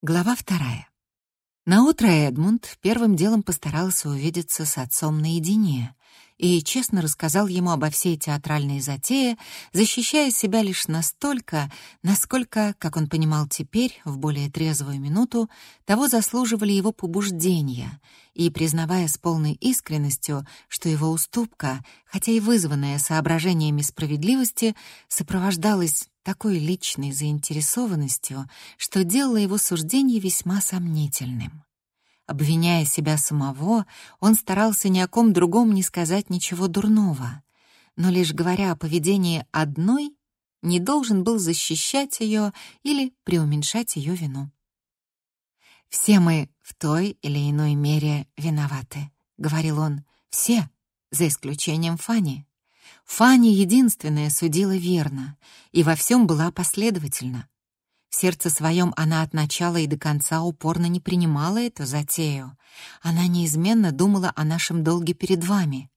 Глава вторая. Наутро Эдмунд первым делом постарался увидеться с отцом наедине и честно рассказал ему обо всей театральной затее, защищая себя лишь настолько, насколько, как он понимал теперь, в более трезвую минуту, того заслуживали его побуждения, и признавая с полной искренностью, что его уступка, хотя и вызванная соображениями справедливости, сопровождалась такой личной заинтересованностью, что делало его суждение весьма сомнительным. Обвиняя себя самого, он старался ни о ком другом не сказать ничего дурного, но лишь говоря о поведении одной, не должен был защищать ее или преуменьшать ее вину. «Все мы в той или иной мере виноваты», — говорил он, — «все, за исключением Фани. Фани единственная судила верно и во всем была последовательна. В сердце своем она от начала и до конца упорно не принимала эту затею. Она неизменно думала о нашем долге перед вами.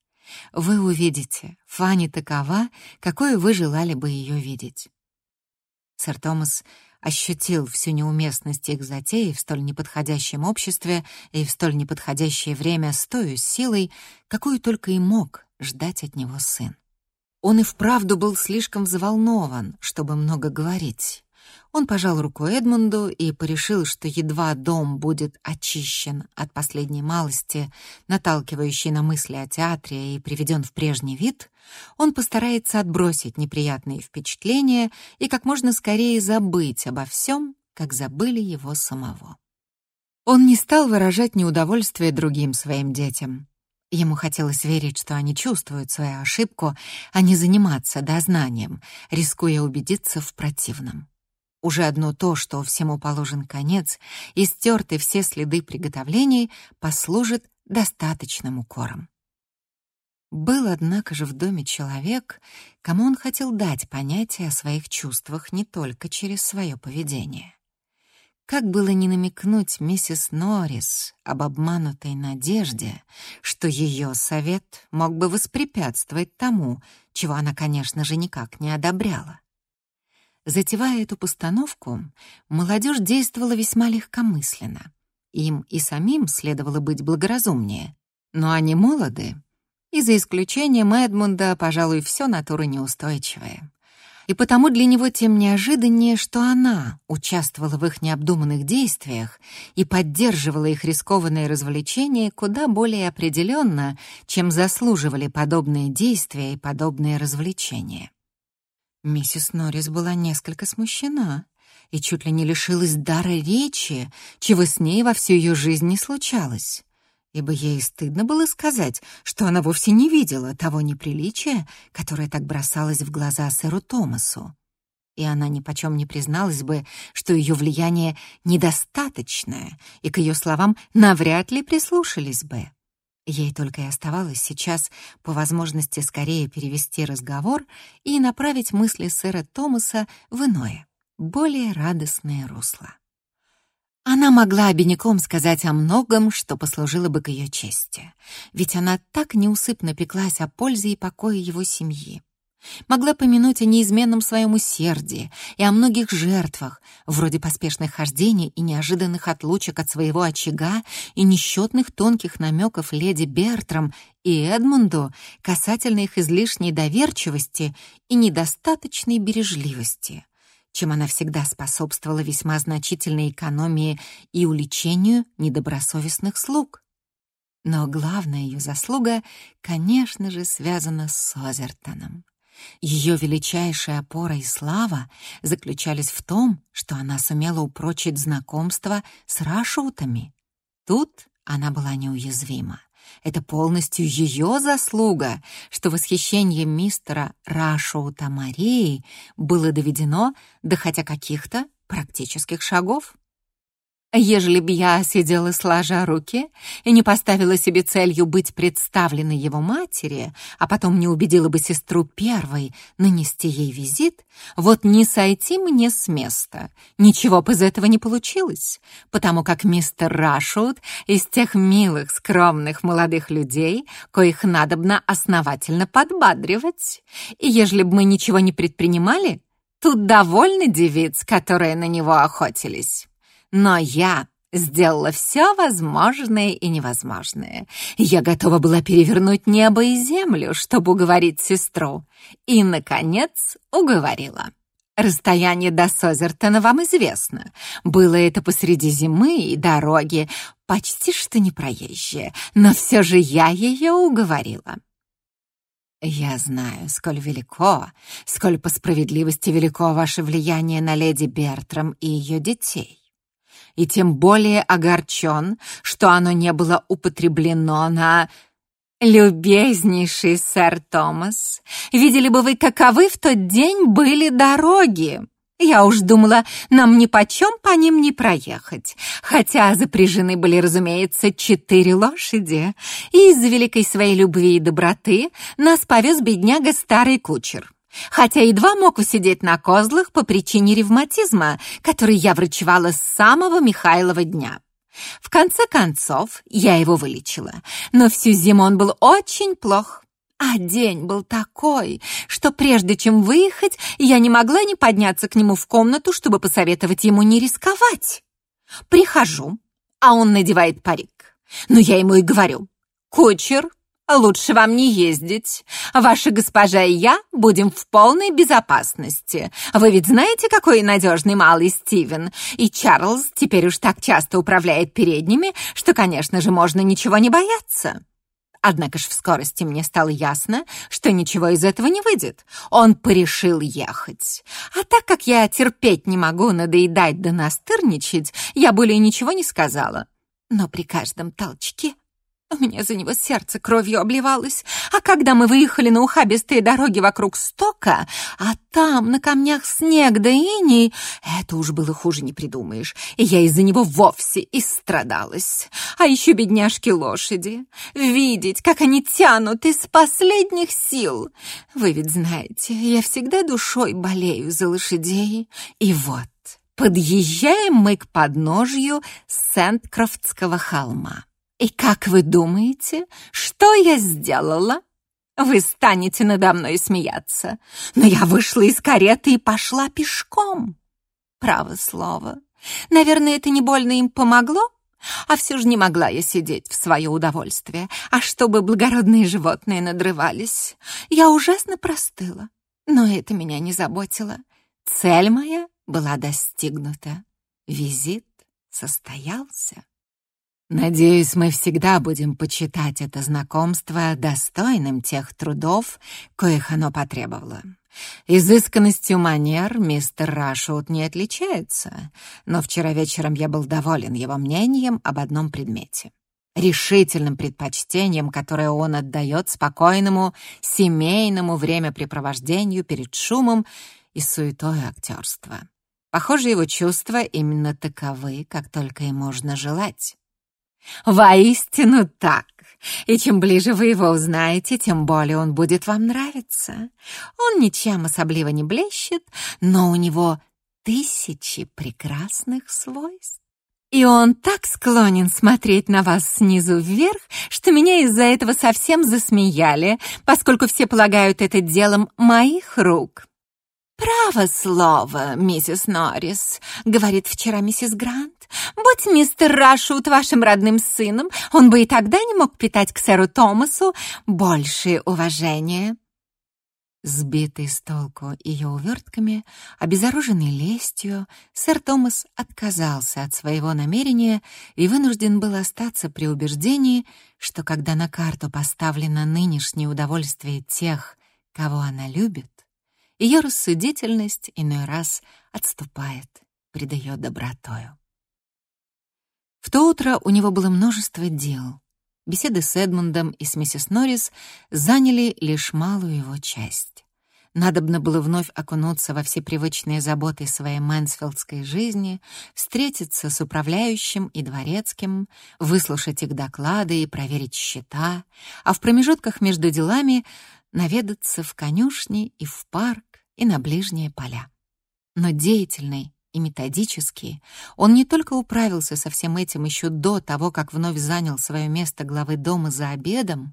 Вы увидите, Фанни такова, какой вы желали бы ее видеть. Сэр Томас ощутил всю неуместность их затеи в столь неподходящем обществе и в столь неподходящее время с той силой, какую только и мог ждать от него сын. Он и вправду был слишком взволнован, чтобы много говорить. Он пожал руку Эдмунду и порешил, что едва дом будет очищен от последней малости, наталкивающей на мысли о театре и приведен в прежний вид, он постарается отбросить неприятные впечатления и как можно скорее забыть обо всем, как забыли его самого. Он не стал выражать неудовольствие другим своим детям. Ему хотелось верить, что они чувствуют свою ошибку, а не заниматься дознанием, рискуя убедиться в противном. Уже одно то, что всему положен конец, и стерты все следы приготовлений, послужит достаточным укором. Был, однако же, в доме человек, кому он хотел дать понятие о своих чувствах не только через свое поведение. Как было не намекнуть миссис Норрис об обманутой надежде, что ее совет мог бы воспрепятствовать тому, чего она, конечно же, никак не одобряла. Затевая эту постановку, молодежь действовала весьма легкомысленно. Им и самим следовало быть благоразумнее. Но они молоды, и за исключением Эдмунда, пожалуй, все натура неустойчивая. И потому для него тем неожиданнее, что она участвовала в их необдуманных действиях и поддерживала их рискованные развлечения куда более определенно, чем заслуживали подобные действия и подобные развлечения. Миссис Норрис была несколько смущена и чуть ли не лишилась дара речи, чего с ней во всю ее жизнь не случалось, ибо ей стыдно было сказать, что она вовсе не видела того неприличия, которое так бросалось в глаза сэру Томасу. И она ни почем не призналась бы, что ее влияние недостаточное, и к ее словам навряд ли прислушались бы. Ей только и оставалось сейчас по возможности скорее перевести разговор и направить мысли сэра Томаса в иное, более радостное русло. Она могла обиняком сказать о многом, что послужило бы к ее чести, ведь она так неусыпно пеклась о пользе и покое его семьи. Могла помянуть о неизменном своем усердии и о многих жертвах, вроде поспешных хождений и неожиданных отлучек от своего очага и несчетных тонких намеков леди Бертрам и Эдмунду касательно их излишней доверчивости и недостаточной бережливости, чем она всегда способствовала весьма значительной экономии и уличению недобросовестных слуг. Но главная ее заслуга, конечно же, связана с Созертоном. Ее величайшая опора и слава заключались в том, что она сумела упрочить знакомство с рашутами. Тут она была неуязвима. Это полностью ее заслуга, что восхищение мистера Рашута Марии было доведено до хотя каких-то практических шагов. Ежели б я сидела сложа руки и не поставила себе целью быть представленной его матери, а потом не убедила бы сестру первой нанести ей визит, вот не сойти мне с места. Ничего бы из этого не получилось, потому как мистер Рашут из тех милых, скромных молодых людей, коих надобно основательно подбадривать. И ежели бы мы ничего не предпринимали, тут довольны девиц, которые на него охотились. Но я сделала все возможное и невозможное. Я готова была перевернуть небо и землю, чтобы уговорить сестру. И, наконец, уговорила. Расстояние до Созертона вам известно. Было это посреди зимы и дороги, почти что не проезжая, но все же я ее уговорила. Я знаю, сколь велико, сколь по справедливости велико ваше влияние на леди Бертрам и ее детей. И тем более огорчен, что оно не было употреблено на «Любезнейший сэр Томас, видели бы вы, каковы в тот день были дороги!» Я уж думала, нам ни почем по ним не проехать, хотя запряжены были, разумеется, четыре лошади, и из-за великой своей любви и доброты нас повез бедняга старый кучер. Хотя едва мог усидеть на козлах по причине ревматизма, который я врачевала с самого Михайлова дня. В конце концов, я его вылечила, но всю зиму он был очень плох. А день был такой, что прежде чем выехать, я не могла не подняться к нему в комнату, чтобы посоветовать ему не рисковать. Прихожу, а он надевает парик. Но я ему и говорю, «Кучер, Лучше вам не ездить. Ваша госпожа и я будем в полной безопасности. Вы ведь знаете, какой надежный малый Стивен? И Чарльз теперь уж так часто управляет передними, что, конечно же, можно ничего не бояться. Однако ж в скорости мне стало ясно, что ничего из этого не выйдет. Он порешил ехать. А так как я терпеть не могу надоедать да настырничать, я более ничего не сказала. Но при каждом толчке у меня за него сердце кровью обливалось. А когда мы выехали на ухабистые дороги вокруг стока, а там на камнях снег да иней, это уж было хуже не придумаешь. И я из-за него вовсе истрадалась. А еще бедняжки лошади. Видеть, как они тянут из последних сил. Вы ведь знаете, я всегда душой болею за лошадей. И вот, подъезжаем мы к подножью Сент-Крофтского холма. И как вы думаете, что я сделала? Вы станете надо мной смеяться, но я вышла из кареты и пошла пешком. Право слово. Наверное, это не больно им помогло, а все же не могла я сидеть в свое удовольствие, а чтобы благородные животные надрывались. Я ужасно простыла, но это меня не заботило. Цель моя была достигнута. Визит состоялся. Надеюсь, мы всегда будем почитать это знакомство достойным тех трудов, коих оно потребовало. Изысканностью манер мистер Рашут не отличается, но вчера вечером я был доволен его мнением об одном предмете. Решительным предпочтением, которое он отдает спокойному семейному времяпрепровождению перед шумом и суетой актерства. Похоже, его чувства именно таковы, как только и можно желать. Воистину так. И чем ближе вы его узнаете, тем более он будет вам нравиться. Он ничем особливо не блещет, но у него тысячи прекрасных свойств. И он так склонен смотреть на вас снизу вверх, что меня из-за этого совсем засмеяли, поскольку все полагают это делом моих рук. «Право слово, миссис Норрис», — говорит вчера миссис Грант. «Будь мистер Рашут вашим родным сыном, он бы и тогда не мог питать к сэру Томасу большее уважение». Сбитый с толку ее увертками, обезоруженный лестью, сэр Томас отказался от своего намерения и вынужден был остаться при убеждении, что когда на карту поставлено нынешнее удовольствие тех, кого она любит, ее рассудительность иной раз отступает, придает добротою. В то утро у него было множество дел. Беседы с Эдмундом и с миссис Норрис заняли лишь малую его часть. Надобно было вновь окунуться во все привычные заботы своей мэнсфилдской жизни, встретиться с управляющим и дворецким, выслушать их доклады и проверить счета, а в промежутках между делами наведаться в конюшни и в парк, и на ближние поля. Но деятельный и методический, он не только управился со всем этим еще до того, как вновь занял свое место главы дома за обедом,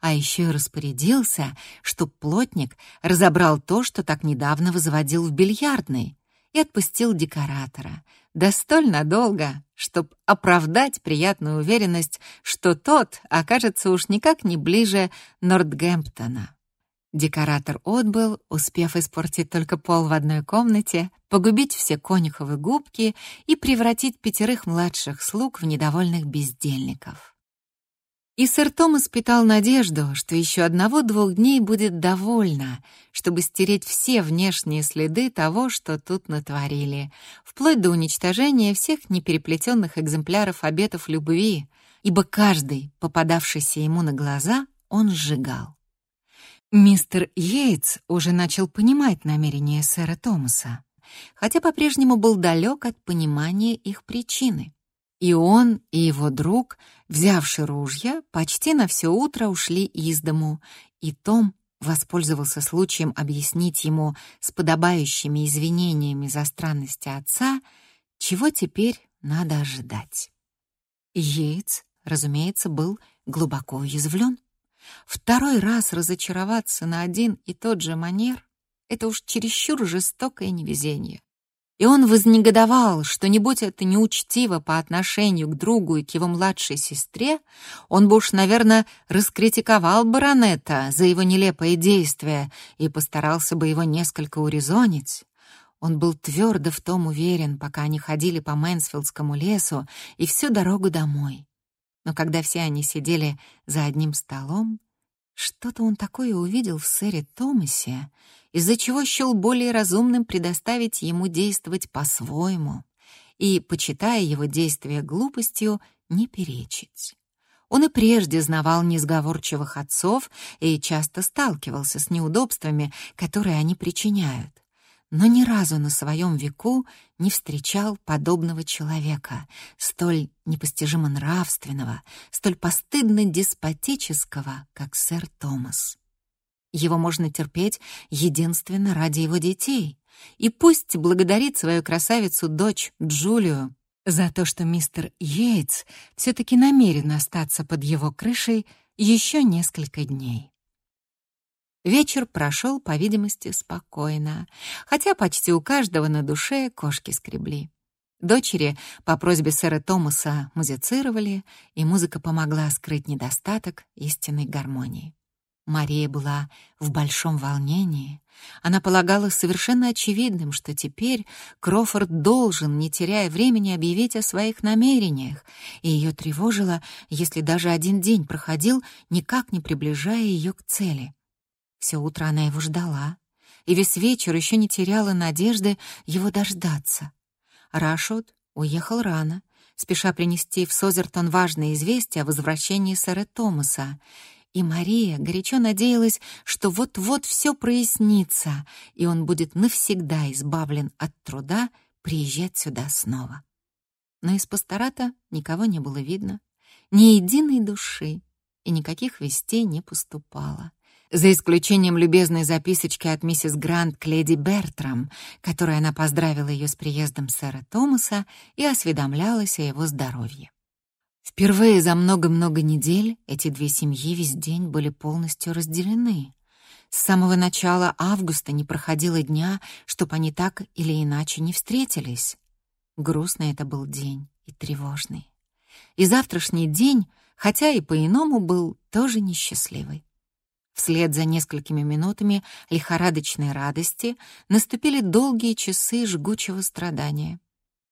а еще и распорядился, чтоб плотник разобрал то, что так недавно возводил в бильярдной, и отпустил декоратора, да столь надолго, чтоб оправдать приятную уверенность, что тот окажется уж никак не ближе Нортгемптона. Декоратор отбыл, успев испортить только пол в одной комнате, погубить все конюховы губки и превратить пятерых младших слуг в недовольных бездельников. И сэр Томас питал надежду, что еще одного-двух дней будет довольно, чтобы стереть все внешние следы того, что тут натворили, вплоть до уничтожения всех непереплетенных экземпляров обетов любви, ибо каждый, попадавшийся ему на глаза, он сжигал. Мистер Йейтс уже начал понимать намерения сэра Томаса, хотя по-прежнему был далек от понимания их причины. И он, и его друг, взявши ружья, почти на все утро ушли из дому, и Том воспользовался случаем объяснить ему с подобающими извинениями за странности отца, чего теперь надо ожидать. Йейтс, разумеется, был глубоко уязвлен. Второй раз разочароваться на один и тот же манер — это уж чересчур жестокое невезение. И он вознегодовал, что не будь это неучтиво по отношению к другу и к его младшей сестре, он бы уж, наверное, раскритиковал баронета за его нелепые действия и постарался бы его несколько урезонить. Он был твердо в том уверен, пока они ходили по Мэнсфилдскому лесу и всю дорогу домой. Но когда все они сидели за одним столом, что-то он такое увидел в сэре Томасе, из-за чего счел более разумным предоставить ему действовать по-своему и, почитая его действия глупостью, не перечить. Он и прежде знавал несговорчивых отцов и часто сталкивался с неудобствами, которые они причиняют но ни разу на своем веку не встречал подобного человека, столь непостижимо нравственного, столь постыдно деспотического, как сэр Томас. Его можно терпеть единственно ради его детей, и пусть благодарит свою красавицу-дочь Джулию за то, что мистер Йейтс все-таки намерен остаться под его крышей еще несколько дней. Вечер прошел, по видимости, спокойно, хотя почти у каждого на душе кошки скребли. Дочери по просьбе сэра Томаса музицировали, и музыка помогла скрыть недостаток истинной гармонии. Мария была в большом волнении. Она полагала совершенно очевидным, что теперь Крофорд должен, не теряя времени, объявить о своих намерениях, и ее тревожило, если даже один день проходил, никак не приближая ее к цели. Все утро она его ждала, и весь вечер еще не теряла надежды его дождаться. Рашут уехал рано, спеша принести в Созертон важное известие о возвращении сэра Томаса, и Мария горячо надеялась, что вот-вот все прояснится, и он будет навсегда избавлен от труда приезжать сюда снова. Но из пастората никого не было видно, ни единой души, и никаких вестей не поступало за исключением любезной записочки от миссис Грант к леди Бертрам, которой она поздравила ее с приездом сэра Томаса и осведомлялась о его здоровье. Впервые за много-много недель эти две семьи весь день были полностью разделены. С самого начала августа не проходило дня, чтоб они так или иначе не встретились. Грустный это был день и тревожный. И завтрашний день, хотя и по-иному, был тоже несчастливый. Вслед за несколькими минутами лихорадочной радости наступили долгие часы жгучего страдания.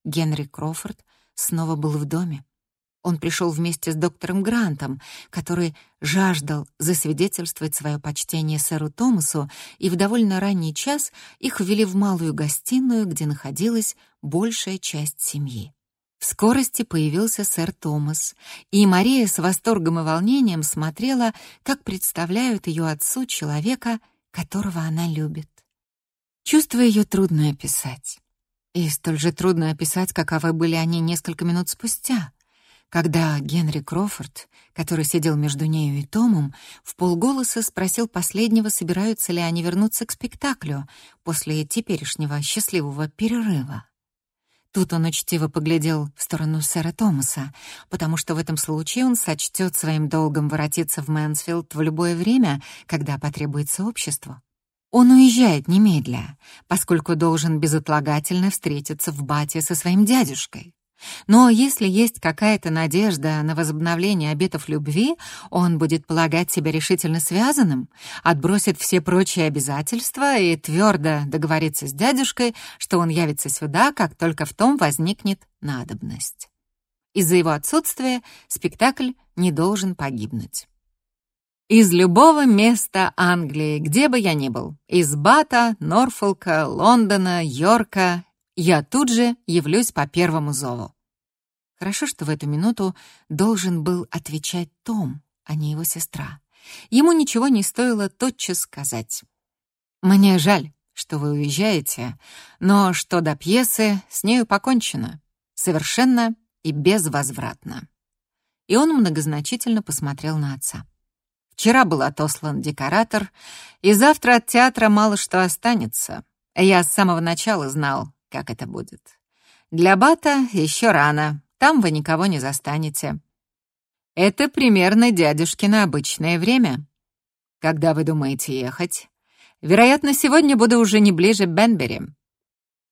Генри Крофорд снова был в доме. Он пришел вместе с доктором Грантом, который жаждал засвидетельствовать свое почтение сэру Томасу, и в довольно ранний час их ввели в малую гостиную, где находилась большая часть семьи. В скорости появился сэр Томас, и Мария с восторгом и волнением смотрела, как представляют ее отцу человека, которого она любит. Чувство ее трудно описать. И столь же трудно описать, каковы были они несколько минут спустя, когда Генри Крофорд, который сидел между нею и Томом, в полголоса спросил последнего, собираются ли они вернуться к спектаклю после теперешнего счастливого перерыва. Тут он учтиво поглядел в сторону сэра Томаса, потому что в этом случае он сочтет своим долгом воротиться в Мэнсфилд в любое время, когда потребуется общество. Он уезжает немедля, поскольку должен безотлагательно встретиться в Бате со своим дядюшкой. Но если есть какая-то надежда на возобновление обетов любви, он будет полагать себя решительно связанным, отбросит все прочие обязательства и твердо договорится с дядюшкой, что он явится сюда, как только в том возникнет надобность. Из-за его отсутствия спектакль не должен погибнуть. Из любого места Англии, где бы я ни был, из Бата, Норфолка, Лондона, Йорка, я тут же явлюсь по первому зову. Хорошо, что в эту минуту должен был отвечать Том, а не его сестра. Ему ничего не стоило тотчас сказать. «Мне жаль, что вы уезжаете, но что до пьесы, с нею покончено. Совершенно и безвозвратно». И он многозначительно посмотрел на отца. «Вчера был отослан декоратор, и завтра от театра мало что останется. Я с самого начала знал, как это будет. Для Бата еще рано, там вы никого не застанете. Это примерно дядюшкино обычное время. Когда вы думаете ехать? Вероятно, сегодня буду уже не ближе Бенбери.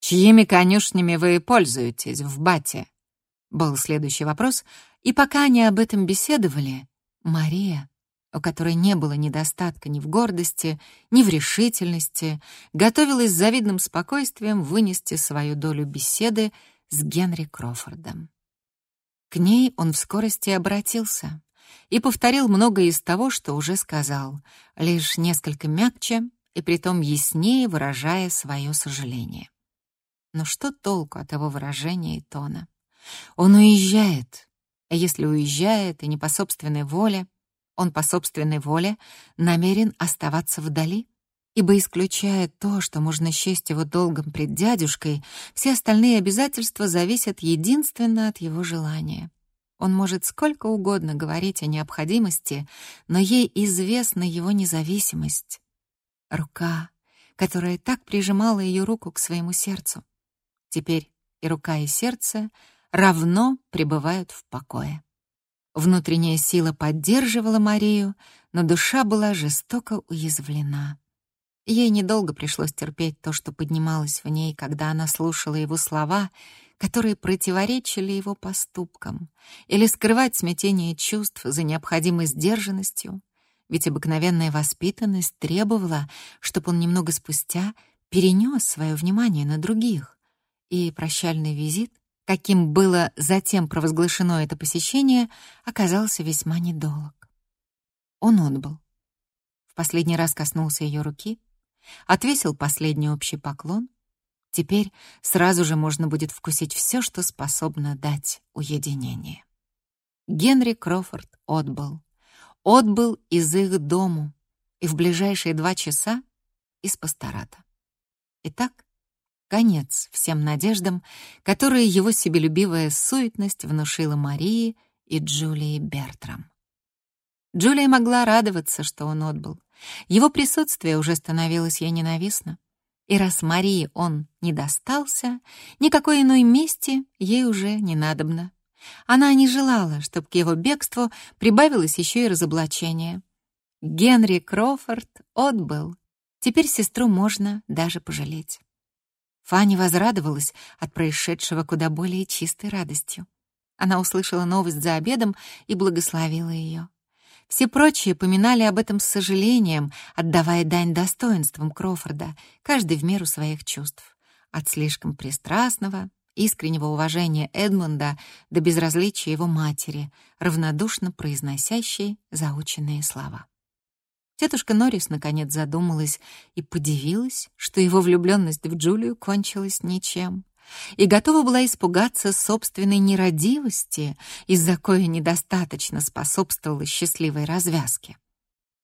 Чьими конюшнями вы пользуетесь в Бате? Был следующий вопрос, и пока они об этом беседовали, Мария у которой не было недостатка ни в гордости, ни в решительности, готовилась с завидным спокойствием вынести свою долю беседы с Генри Крофордом. К ней он в скорости обратился и повторил многое из того, что уже сказал, лишь несколько мягче и притом яснее выражая свое сожаление. Но что толку от его выражения и тона? Он уезжает, а если уезжает и не по собственной воле, он по собственной воле намерен оставаться вдали, ибо исключая то, что можно счесть его долгом пред дядюшкой, все остальные обязательства зависят единственно от его желания. Он может сколько угодно говорить о необходимости, но ей известна его независимость. Рука, которая так прижимала ее руку к своему сердцу. Теперь и рука, и сердце равно пребывают в покое. Внутренняя сила поддерживала Марию, но душа была жестоко уязвлена. Ей недолго пришлось терпеть то, что поднималось в ней, когда она слушала его слова, которые противоречили его поступкам, или скрывать смятение чувств за необходимой сдержанностью, ведь обыкновенная воспитанность требовала, чтобы он немного спустя перенес свое внимание на других, и прощальный визит каким было затем провозглашено это посещение, оказался весьма недолг. Он отбыл. В последний раз коснулся ее руки, отвесил последний общий поклон. Теперь сразу же можно будет вкусить все, что способно дать уединение. Генри Крофорд отбыл. Отбыл из их дому и в ближайшие два часа из пастората. Итак, конец всем надеждам, которые его себелюбивая суетность внушила Марии и Джулии Бертрам. Джулия могла радоваться, что он отбыл. Его присутствие уже становилось ей ненавистно. И раз Марии он не достался, никакой иной мести ей уже не надобно. Она не желала, чтобы к его бегству прибавилось еще и разоблачение. Генри Крофорд отбыл. Теперь сестру можно даже пожалеть. Фанни возрадовалась от происшедшего куда более чистой радостью. Она услышала новость за обедом и благословила ее. Все прочие поминали об этом с сожалением, отдавая дань достоинствам Крофорда, каждый в меру своих чувств. От слишком пристрастного, искреннего уважения Эдмунда до безразличия его матери, равнодушно произносящей заученные слова. Тетушка Норрис наконец задумалась и подивилась, что его влюбленность в Джулию кончилась ничем, и готова была испугаться собственной нерадивости, из-за кое недостаточно способствовала счастливой развязке.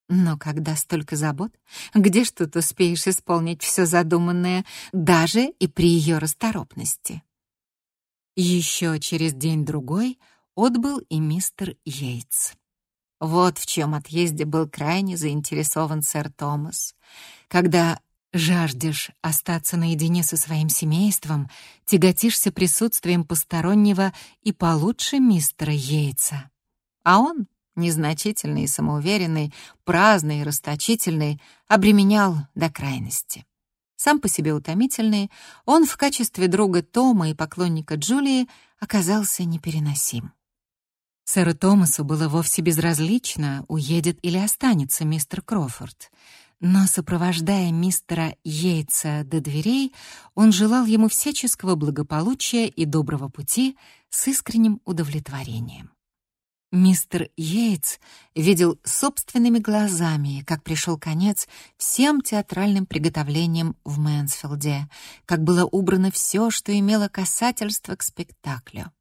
Но когда столько забот, где ж тут успеешь исполнить все задуманное, даже и при ее расторопности? Еще через день-другой отбыл и мистер Йейтс. Вот в чем отъезде был крайне заинтересован сэр Томас. Когда жаждешь остаться наедине со своим семейством, тяготишься присутствием постороннего и получше мистера Йейтса. А он незначительный и самоуверенный, праздный и расточительный, обременял до крайности. Сам по себе утомительный, он в качестве друга Тома и поклонника Джулии оказался непереносим. Сэру Томасу было вовсе безразлично, уедет или останется мистер Крофорд. Но, сопровождая мистера Йейтса до дверей, он желал ему всяческого благополучия и доброго пути с искренним удовлетворением. Мистер Йейтс видел собственными глазами, как пришел конец всем театральным приготовлениям в Мэнсфилде, как было убрано все, что имело касательство к спектаклю.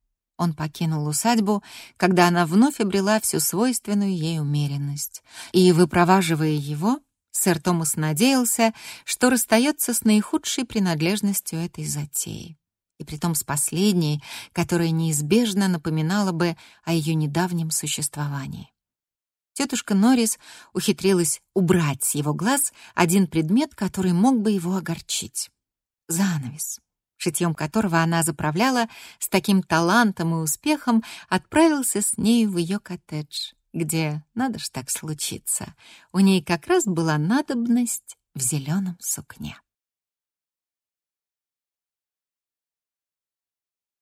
Он покинул усадьбу, когда она вновь обрела всю свойственную ей умеренность. И, выпроваживая его, сэр Томас надеялся, что расстается с наихудшей принадлежностью этой затеи и притом с последней, которая неизбежно напоминала бы о ее недавнем существовании. Тетушка Норрис ухитрилась убрать с его глаз один предмет, который мог бы его огорчить — занавес, шитьем которого она заправляла с таким талантом и успехом, отправился с нею в ее коттедж, где, надо ж так случиться, у ней как раз была надобность в зеленом сукне.